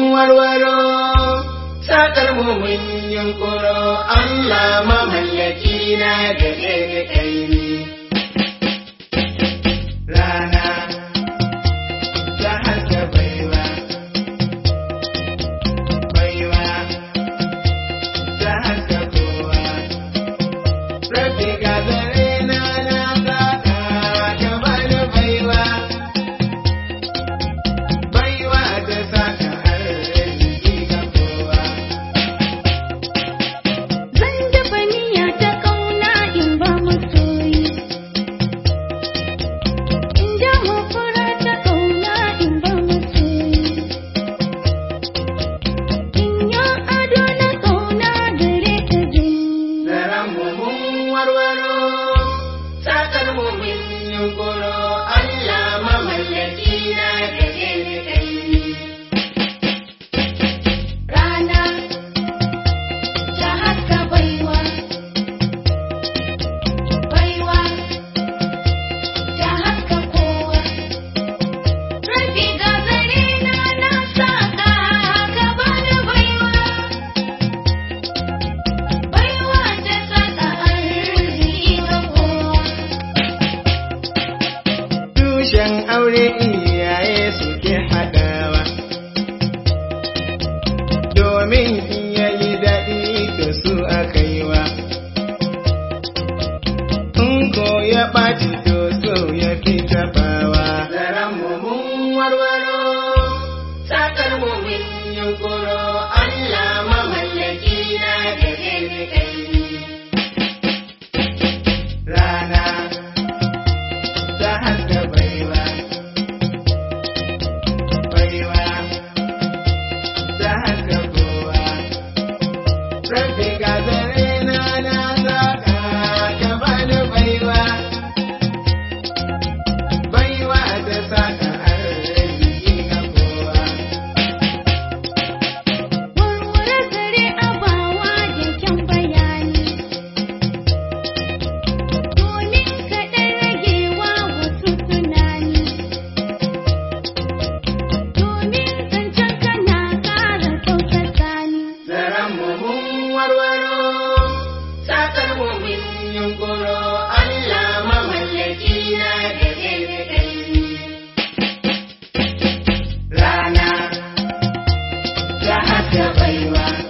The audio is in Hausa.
mun warwaro sakar mu mun yunkuro. Allah mamallaki na gare ni kai dogaro takar mu min Allah mamallaki na da aure iyaye suke haɗawa. Domin in yayi daɗi da su a kaiwa tun in ko ya ɓaci to so ya fi taɓawa zaren mun warwaro sakar mu min Allah ya